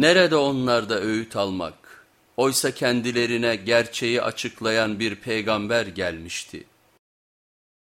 Nerede onlarda öğüt almak? Oysa kendilerine gerçeği açıklayan bir peygamber gelmişti.